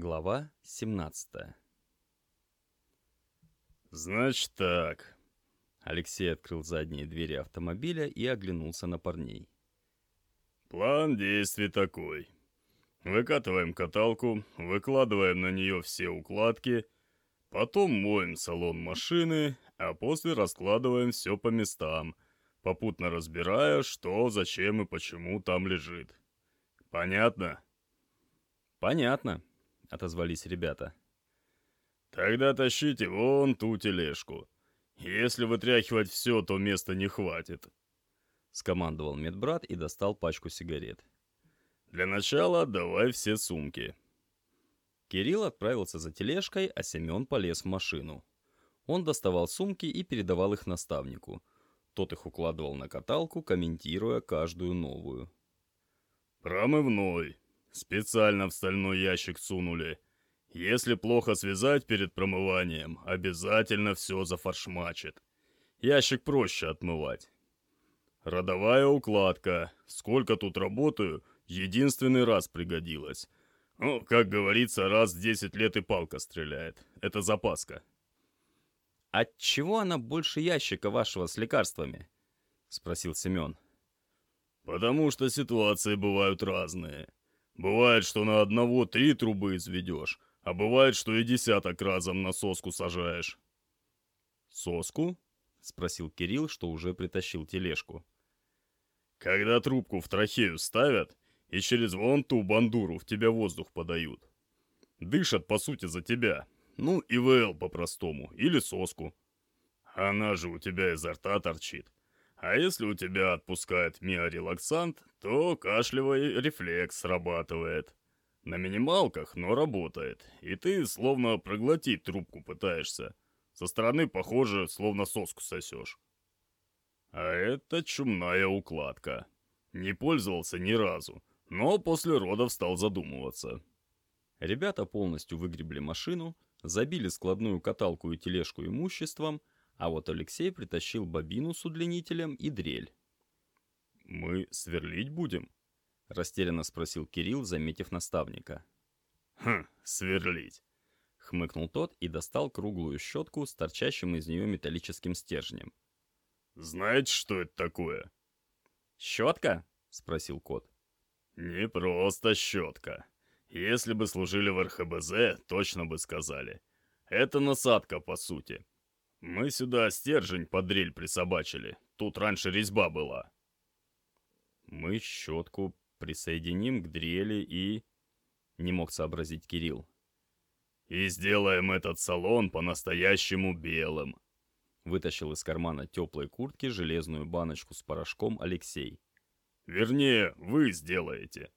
Глава 17 «Значит так». Алексей открыл задние двери автомобиля и оглянулся на парней. «План действий такой. Выкатываем каталку, выкладываем на нее все укладки, потом моем салон машины, а после раскладываем все по местам, попутно разбирая, что, зачем и почему там лежит. Понятно?» «Понятно», — отозвались ребята. «Тогда тащите вон ту тележку. Если вытряхивать все, то места не хватит», — скомандовал медбрат и достал пачку сигарет. «Для начала давай все сумки». Кирилл отправился за тележкой, а Семен полез в машину. Он доставал сумки и передавал их наставнику. Тот их укладывал на каталку, комментируя каждую новую. «Промывной. Специально в стальной ящик сунули. Если плохо связать перед промыванием, обязательно все зафаршмачит. Ящик проще отмывать. Родовая укладка. Сколько тут работаю, единственный раз пригодилась. Ну, как говорится, раз в 10 лет и палка стреляет. Это запаска. «От чего она больше ящика вашего с лекарствами?» — спросил Семен. «Потому что ситуации бывают разные. Бывает, что на одного три трубы изведешь, а бывает, что и десяток разом на соску сажаешь. «Соску?» — спросил Кирилл, что уже притащил тележку. «Когда трубку в трахею ставят, и через вон ту бандуру в тебя воздух подают. Дышат, по сути, за тебя. Ну, ИВЛ по-простому, или соску. Она же у тебя изо рта торчит. А если у тебя отпускает миорелаксант, то кашлевый рефлекс срабатывает. На минималках, но работает. И ты словно проглотить трубку пытаешься. Со стороны похоже, словно соску сосешь. А это чумная укладка. Не пользовался ни разу, но после родов стал задумываться. Ребята полностью выгребли машину, забили складную каталку и тележку имуществом, а вот Алексей притащил бобину с удлинителем и дрель. «Мы сверлить будем?» — растерянно спросил Кирилл, заметив наставника. «Хм, сверлить!» — хмыкнул тот и достал круглую щетку с торчащим из нее металлическим стержнем. «Знаете, что это такое?» «Щетка?» — спросил кот. «Не просто щетка. Если бы служили в РХБЗ, точно бы сказали. Это насадка, по сути. Мы сюда стержень под дрель присобачили. Тут раньше резьба была». «Мы щетку присоединим к дрели и...» Не мог сообразить Кирилл. «И сделаем этот салон по-настоящему белым», вытащил из кармана теплой куртки железную баночку с порошком Алексей. «Вернее, вы сделаете».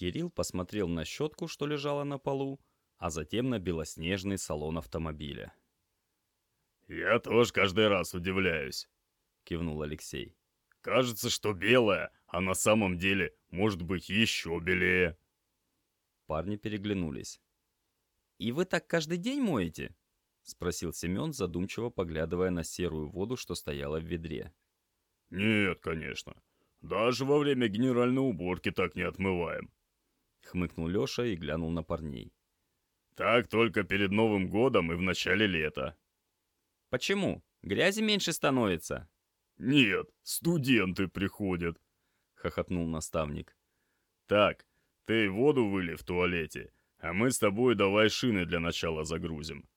Кирилл посмотрел на щетку, что лежала на полу, а затем на белоснежный салон автомобиля. «Я тоже каждый раз удивляюсь», — кивнул Алексей. «Кажется, что белое, а на самом деле может быть еще белее». Парни переглянулись. «И вы так каждый день моете?» — спросил Семен, задумчиво поглядывая на серую воду, что стояла в ведре. «Нет, конечно. Даже во время генеральной уборки так не отмываем», — хмыкнул Леша и глянул на парней. «Так только перед Новым годом и в начале лета». Почему? Грязи меньше становится?» «Нет, студенты приходят», — хохотнул наставник. «Так, ты воду выли в туалете, а мы с тобой давай шины для начала загрузим».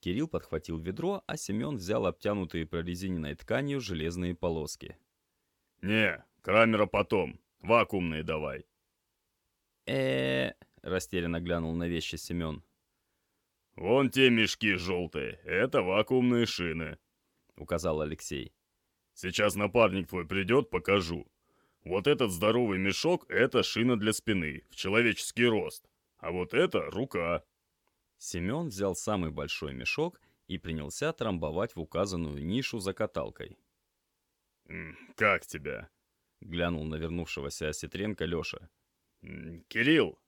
Кирилл подхватил ведро, а Семен взял обтянутые прорезиненной тканью железные полоски. «Не, Крамера потом. Вакуумные давай». Э растерянно глянул на вещи Семен. «Вон те мешки желтые, это вакуумные шины», — указал Алексей. «Сейчас напарник твой придет, покажу. Вот этот здоровый мешок — это шина для спины, в человеческий рост. А вот это — рука». Семен взял самый большой мешок и принялся трамбовать в указанную нишу за каталкой. «Как тебя?» — глянул на вернувшегося Осетренко Леша. «Кирилл?»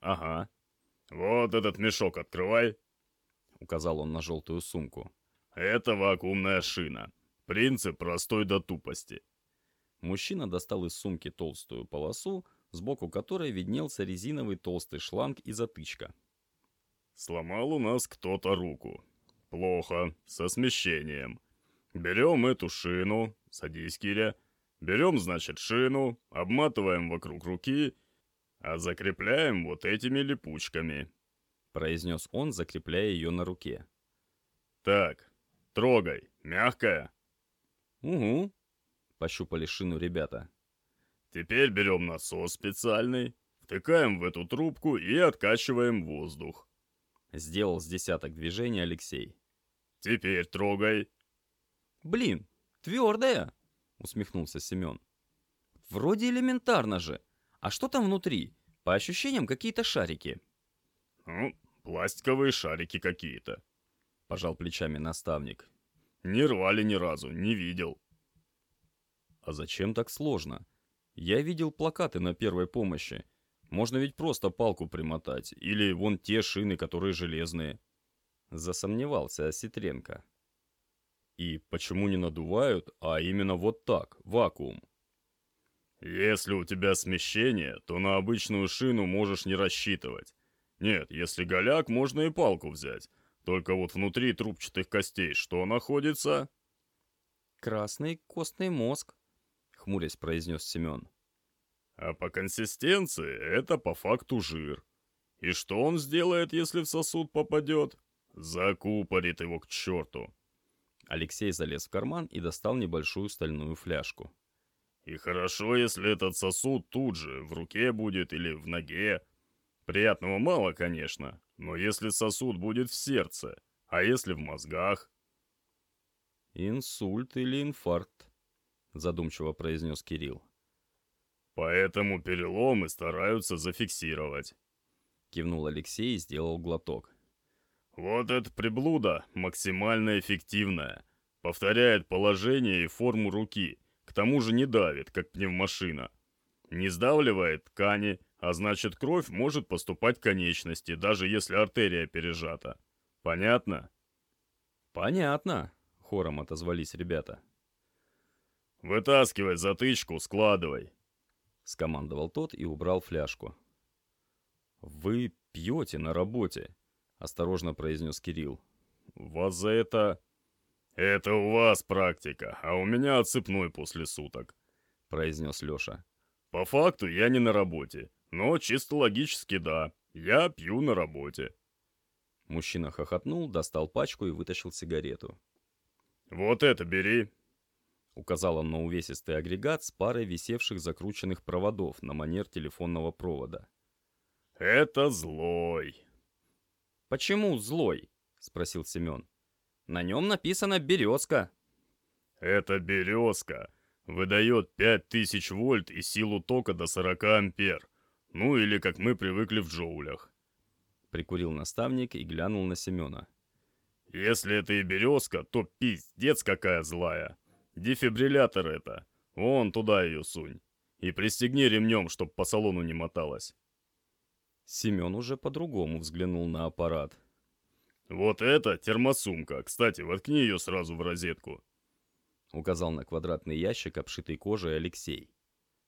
«Ага», «Вот этот мешок открывай», — указал он на желтую сумку. «Это вакуумная шина. Принцип простой до тупости. Мужчина достал из сумки толстую полосу, сбоку которой виднелся резиновый толстый шланг и затычка. «Сломал у нас кто-то руку. Плохо, со смещением. Берем эту шину, садись, Киря. Берем, значит, шину, обматываем вокруг руки, а закрепляем вот этими липучками», — произнес он, закрепляя ее на руке. «Так, трогай, мягкая». «Угу», — пощупали шину ребята. «Теперь берем насос специальный, втыкаем в эту трубку и откачиваем воздух». Сделал с десяток движений Алексей. «Теперь трогай». «Блин, твердая!» — усмехнулся Семен. «Вроде элементарно же. А что там внутри? По ощущениям, какие-то шарики». «Ну, пластиковые шарики какие-то», — пожал плечами наставник. «Не рвали ни разу, не видел». «А зачем так сложно? Я видел плакаты на первой помощи. Можно ведь просто палку примотать, или вон те шины, которые железные». Засомневался Осетренко. И почему не надувают, а именно вот так, вакуум? Если у тебя смещение, то на обычную шину можешь не рассчитывать. Нет, если голяк, можно и палку взять. Только вот внутри трубчатых костей что находится? Красный костный мозг, хмурясь произнес Семен. А по консистенции это по факту жир. И что он сделает, если в сосуд попадет? Закупорит его к черту. Алексей залез в карман и достал небольшую стальную фляжку. «И хорошо, если этот сосуд тут же, в руке будет или в ноге. Приятного мало, конечно, но если сосуд будет в сердце, а если в мозгах?» «Инсульт или инфаркт», — задумчиво произнес Кирилл. «Поэтому переломы стараются зафиксировать», — кивнул Алексей и сделал глоток. Вот эта приблуда максимально эффективная. Повторяет положение и форму руки. К тому же не давит, как пневмошина. Не сдавливает ткани, а значит кровь может поступать к конечности, даже если артерия пережата. Понятно? Понятно, хором отозвались ребята. «Вытаскивай затычку, складывай», — скомандовал тот и убрал фляжку. «Вы пьете на работе», осторожно произнес Кирилл. «Вас за это...» «Это у вас практика, а у меня отсыпной после суток», — произнес Леша. «По факту я не на работе, но чисто логически да, я пью на работе». Мужчина хохотнул, достал пачку и вытащил сигарету. «Вот это бери!» Указал он на увесистый агрегат с парой висевших закрученных проводов на манер телефонного провода. «Это злой!» «Почему злой?» — спросил Семен. «На нем написано «березка». «Это березка. Выдает 5000 вольт и силу тока до 40 ампер. Ну или как мы привыкли в джоулях». Прикурил наставник и глянул на Семена. «Если это и березка, то пиздец какая злая. Дефибриллятор это. Вон туда ее сунь. И пристегни ремнем, чтоб по салону не моталась». Семен уже по-другому взглянул на аппарат. «Вот это термосумка. Кстати, воткни ее сразу в розетку», — указал на квадратный ящик, обшитый кожей Алексей.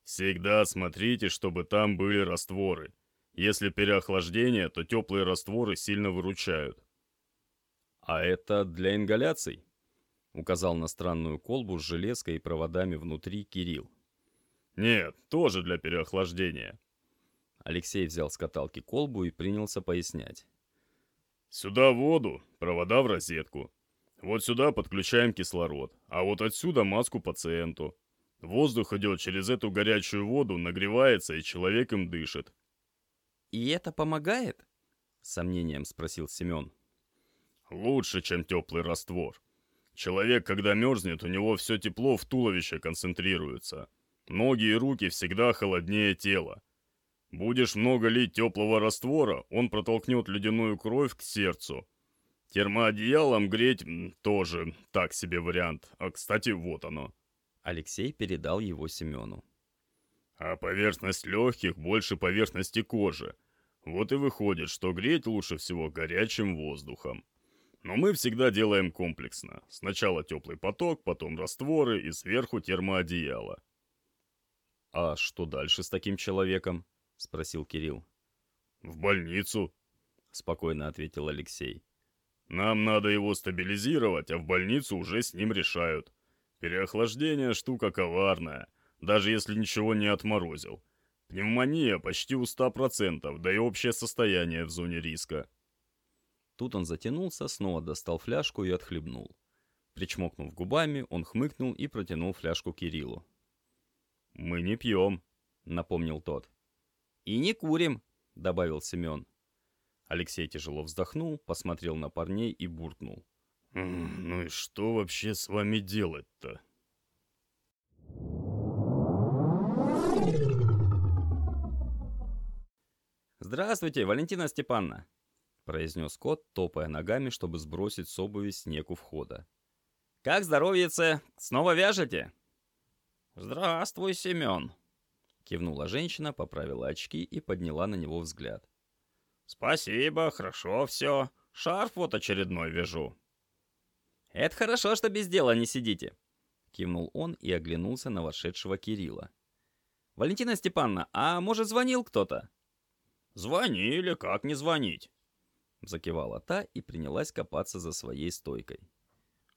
«Всегда смотрите, чтобы там были растворы. Если переохлаждение, то теплые растворы сильно выручают». «А это для ингаляций?» — указал на странную колбу с железкой и проводами внутри Кирилл. «Нет, тоже для переохлаждения. Алексей взял с каталки колбу и принялся пояснять. «Сюда воду, провода в розетку. Вот сюда подключаем кислород, а вот отсюда маску пациенту. Воздух идет через эту горячую воду, нагревается, и человек им дышит». «И это помогает?» — с сомнением спросил Семен. «Лучше, чем теплый раствор. Человек, когда мерзнет, у него все тепло в туловище концентрируется. Ноги и руки всегда холоднее тела. Будешь много лить теплого раствора, он протолкнет ледяную кровь к сердцу. Термоодеялом греть тоже так себе вариант. А, кстати, вот оно. Алексей передал его Семену. А поверхность легких больше поверхности кожи. Вот и выходит, что греть лучше всего горячим воздухом. Но мы всегда делаем комплексно. Сначала теплый поток, потом растворы и сверху термоодеяло. «А что дальше с таким человеком?» — спросил Кирилл. «В больницу», — спокойно ответил Алексей. «Нам надо его стабилизировать, а в больницу уже с ним решают. Переохлаждение — штука коварная, даже если ничего не отморозил. Пневмония почти у 100%, да и общее состояние в зоне риска». Тут он затянулся, снова достал фляжку и отхлебнул. Причмокнув губами, он хмыкнул и протянул фляжку Кириллу. «Мы не пьем», — напомнил тот. «И не курим», — добавил Семен. Алексей тяжело вздохнул, посмотрел на парней и буркнул. «Ну и что вообще с вами делать-то?» «Здравствуйте, Валентина Степановна!» — произнес кот, топая ногами, чтобы сбросить с обуви снег у входа. «Как здоровьице? Снова вяжете?» «Здравствуй, Семен!» Кивнула женщина, поправила очки и подняла на него взгляд. «Спасибо, хорошо все. Шарф вот очередной вяжу». «Это хорошо, что без дела не сидите», — кивнул он и оглянулся на вошедшего Кирилла. «Валентина Степановна, а может звонил кто-то?» «Звонили, как не звонить?» Закивала та и принялась копаться за своей стойкой.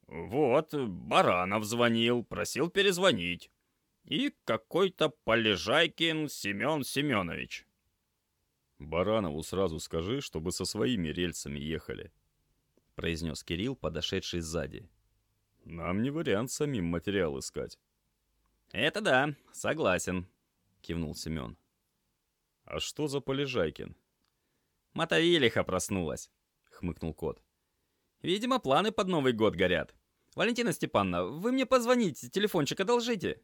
«Вот, Баранов звонил, просил перезвонить и какой-то Полежайкин Семен Семенович. «Баранову сразу скажи, чтобы со своими рельсами ехали», — произнес Кирилл, подошедший сзади. «Нам не вариант самим материал искать». «Это да, согласен», — кивнул Семен. «А что за Полежайкин?» «Мотовилиха проснулась», — хмыкнул кот. «Видимо, планы под Новый год горят. Валентина Степановна, вы мне позвоните, телефончик одолжите».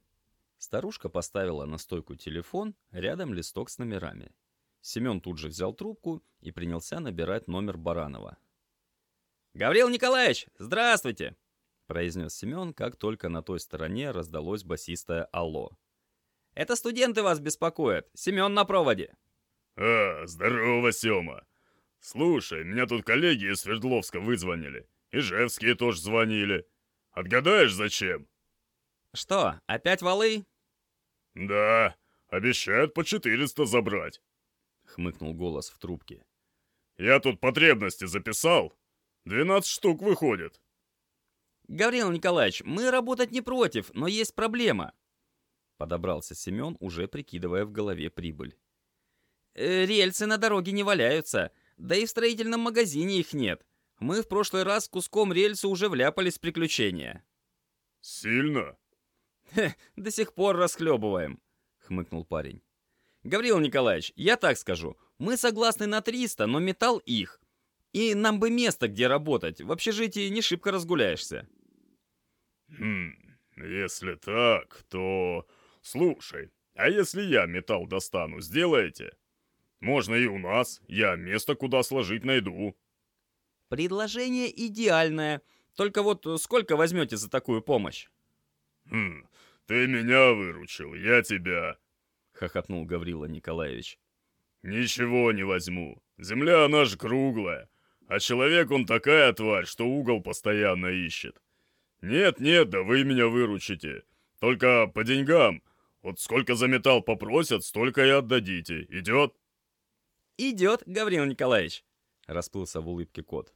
Старушка поставила на стойку телефон, рядом листок с номерами. Семен тут же взял трубку и принялся набирать номер Баранова. «Гаврил Николаевич, здравствуйте!» произнес Семен, как только на той стороне раздалось басистое «Алло». «Это студенты вас беспокоят. Семен на проводе». «А, здорово, Сема. Слушай, меня тут коллеги из Свердловска вызвонили. Ижевские тоже звонили. Отгадаешь, зачем?» «Что, опять валы?» «Да, обещают по 400 забрать», — хмыкнул голос в трубке. «Я тут потребности записал. 12 штук выходит». «Гаврил Николаевич, мы работать не против, но есть проблема». Подобрался Семен, уже прикидывая в голове прибыль. «Э, «Рельсы на дороге не валяются, да и в строительном магазине их нет. Мы в прошлый раз куском рельса уже вляпались в приключения». «Сильно?» Хе, до сих пор расхлебываем», — хмыкнул парень. «Гаврил Николаевич, я так скажу. Мы согласны на 300, но металл их. И нам бы место, где работать. В общежитии не шибко разгуляешься». «Хм, если так, то... Слушай, а если я металл достану, сделаете? Можно и у нас. Я место, куда сложить, найду». «Предложение идеальное. Только вот сколько возьмете за такую помощь?» «Хм, ты меня выручил, я тебя!» — хохотнул Гаврила Николаевич. «Ничего не возьму. Земля, она же круглая. А человек он такая тварь, что угол постоянно ищет. Нет-нет, да вы меня выручите. Только по деньгам. Вот сколько за металл попросят, столько и отдадите. Идет?» «Идет, Гаврил Николаевич», — расплылся в улыбке кот.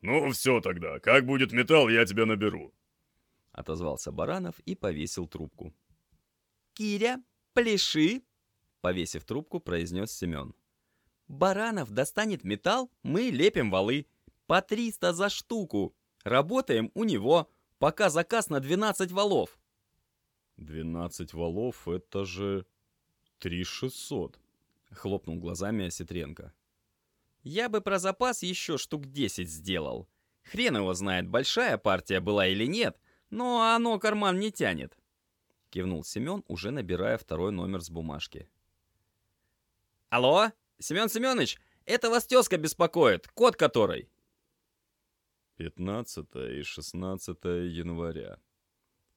«Ну все тогда. Как будет металл, я тебя наберу. — отозвался Баранов и повесил трубку. «Киря, пляши!» — повесив трубку, произнес Семен. «Баранов достанет металл, мы лепим валы. По 300 за штуку. Работаем у него, пока заказ на 12 валов». «12 валов — это же... 3600», — хлопнул глазами Осетренко. «Я бы про запас еще штук 10 сделал. Хрен его знает, большая партия была или нет, но оно карман не тянет. Кивнул Семен, уже набирая второй номер с бумажки. Алло, Семен Семенович, это вас тезка беспокоит, код которой? 15 и 16 января,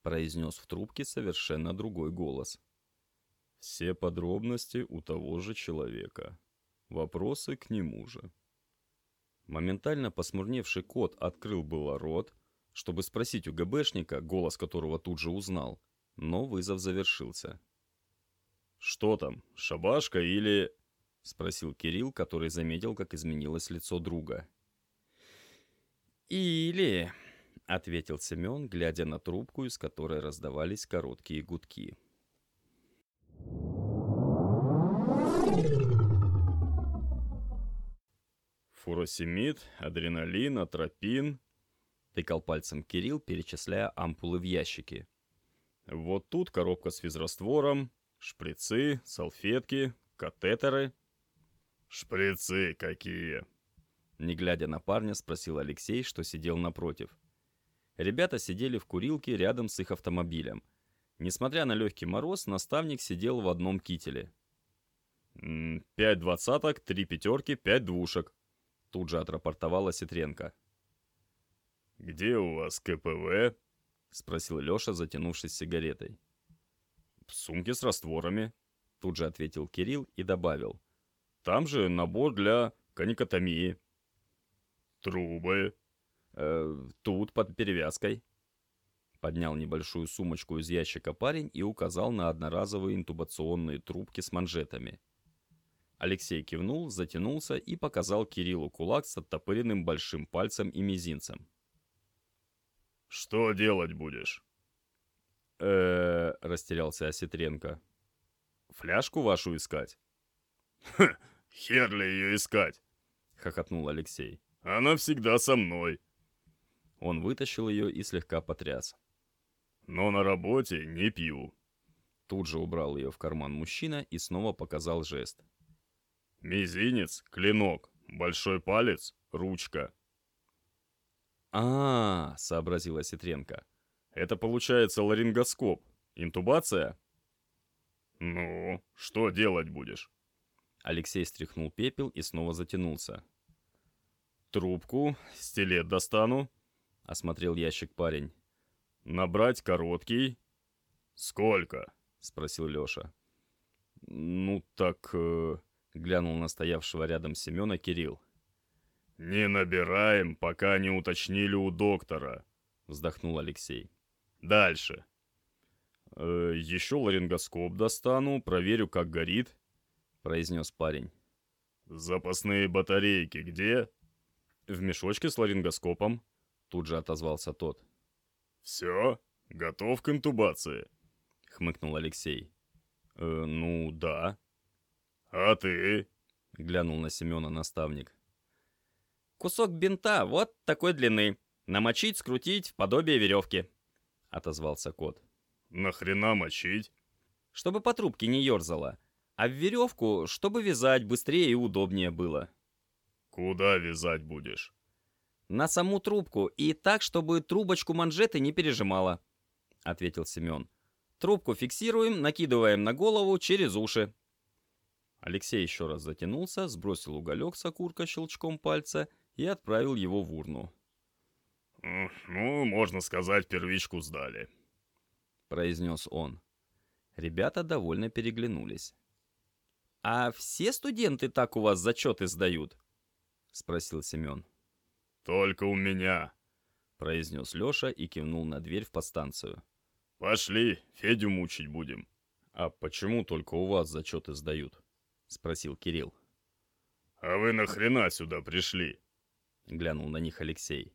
произнес в трубке совершенно другой голос. Все подробности у того же человека. Вопросы к нему же. Моментально посмурневший кот открыл было рот, чтобы спросить у ГБшника, голос которого тут же узнал, но вызов завершился. Что там, шабашка или...» — спросил Кирилл, который заметил, как изменилось лицо друга. «Или...» — ответил Семен, глядя на трубку, из которой раздавались короткие гудки. Фуросемид, адреналин, атропин. Тыкал пальцем Кирилл, перечисляя ампулы в ящике. Вот тут коробка с физраствором, шприцы, салфетки, катетеры. Шприцы какие? Не глядя на парня, спросил Алексей, что сидел напротив. Ребята сидели в курилке рядом с их автомобилем. Несмотря на легкий мороз, наставник сидел в одном кителе. «Пять двадцаток, три пятерки, пять двушек», — тут же отрапортовала Ситренко. «Где у вас КПВ?» — спросил Леша, затянувшись сигаретой. «В сумке с растворами», — тут же ответил Кирилл и добавил. «Там же набор для каникотомии». «Трубы?» э, «Тут, под перевязкой». Поднял небольшую сумочку из ящика парень и указал на одноразовые интубационные трубки с манжетами. Алексей кивнул, затянулся и показал Кириллу кулак с оттопыренным большим пальцем и мизинцем. «Что делать будешь?» э растерялся Осетренко. «Фляжку вашу искать?» «Ха, хер ли ее искать?» — хохотнул Алексей. «Она всегда со мной». Он вытащил ее и слегка потряс. «Но на работе не пью». Тут же убрал ее в карман мужчина и снова показал жест. «Мизинец — клинок, большой палец — ручка». «А, сообразила Ситренко. «Это получается ларингоскоп. Интубация?» «Ну, что делать будешь?» Алексей стряхнул пепел и снова затянулся. «Трубку, стилет достану», — осмотрел ящик парень. «Набрать короткий». «Сколько?» — спросил Леша. «Ну так...» э, — глянул на стоявшего рядом Семена Кирилл. «Не набираем, пока не уточнили у доктора», — вздохнул Алексей. «Дальше». «Э, «Еще ларингоскоп достану, проверю, как горит», — произнес парень. «Запасные батарейки где?» «В мешочке с ларингоскопом», — тут же отозвался тот. «Все? Готов к интубации?» — хмыкнул Алексей. «Э, «Ну, да». «А ты?» — глянул на Семена наставник. «Кусок бинта вот такой длины. Намочить, скрутить в подобие веревки», — отозвался кот. «Нахрена мочить?» «Чтобы по трубке не ерзало. А в веревку, чтобы вязать быстрее и удобнее было». «Куда вязать будешь?» «На саму трубку и так, чтобы трубочку манжеты не пережимала», — ответил Семен. «Трубку фиксируем, накидываем на голову через уши». Алексей еще раз затянулся, сбросил уголек с окурка щелчком пальца и отправил его в урну. «Ну, можно сказать, первичку сдали», — произнес он. Ребята довольно переглянулись. «А все студенты так у вас зачеты сдают?» — спросил Семен. «Только у меня», — произнес Леша и кивнул на дверь в подстанцию. «Пошли, Федю мучить будем». «А почему только у вас зачеты сдают?» — спросил Кирилл. «А вы нахрена сюда пришли?» — глянул на них Алексей.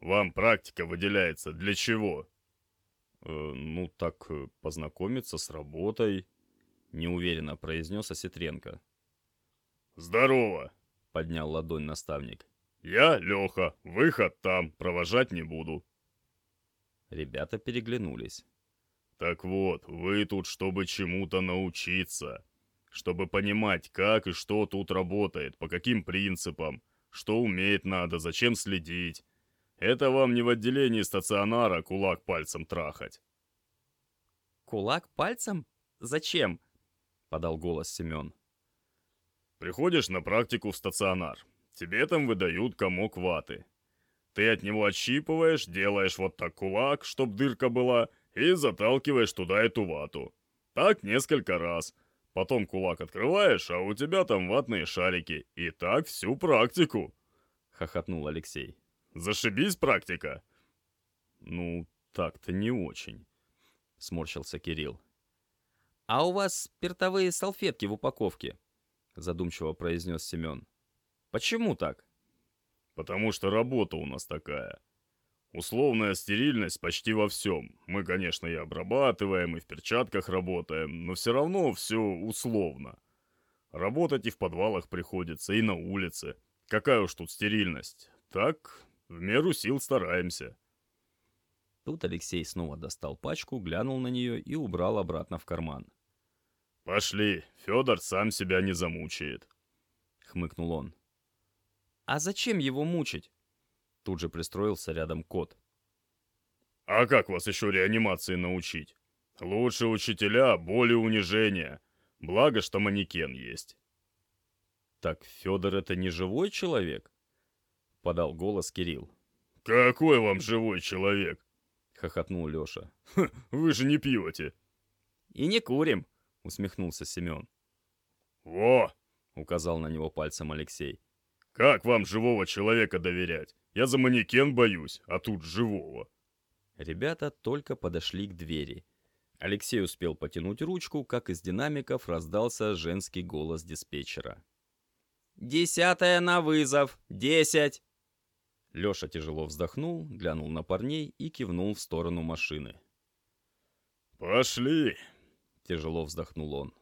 «Вам практика выделяется для чего?» э, «Ну, так, э, познакомиться с работой», — неуверенно произнес Осетренко. «Здорово!» — поднял ладонь наставник. «Я Леха, выход там, провожать не буду». Ребята переглянулись. «Так вот, вы тут, чтобы чему-то научиться, чтобы понимать, как и что тут работает, по каким принципам, что уметь надо, зачем следить. Это вам не в отделении стационара кулак пальцем трахать». «Кулак пальцем? Зачем?» — подал голос Семен. «Приходишь на практику в стационар. Тебе там выдают комок ваты. Ты от него отщипываешь, делаешь вот так кулак, чтоб дырка была, и заталкиваешь туда эту вату. Так несколько раз. Потом кулак открываешь, а у тебя там ватные шарики. И так всю практику. Хохотнул Алексей. Зашибись практика. Ну, так-то не очень. Сморщился Кирилл. «А у вас спиртовые салфетки в упаковке», — задумчиво произнес Семен. «Почему так?» «Потому что работа у нас такая. Условная стерильность почти во всем. Мы, конечно, и обрабатываем, и в перчатках работаем, но все равно все условно. Работать и в подвалах приходится, и на улице. Какая уж тут стерильность. Так, в меру сил стараемся». Тут Алексей снова достал пачку, глянул на нее и убрал обратно в карман. «Пошли, Федор сам себя не замучает», — хмыкнул он. «А зачем его мучить?» Тут же пристроился рядом кот. «А как вас еще реанимации научить? Лучше учителя, более унижения. Благо, что манекен есть». «Так Федор это не живой человек?» — подал голос Кирилл. «Какой вам живой человек?» — хохотнул Леша. «Вы же не пьете». «И не курим», — усмехнулся Семен. «Во!» — указал на него пальцем Алексей. «Как вам живого человека доверять? Я за манекен боюсь, а тут живого». Ребята только подошли к двери. Алексей успел потянуть ручку, как из динамиков раздался женский голос диспетчера. «Десятая на вызов! Десять!» Леша тяжело вздохнул, глянул на парней и кивнул в сторону машины. «Пошли!» Тяжело вздохнул он.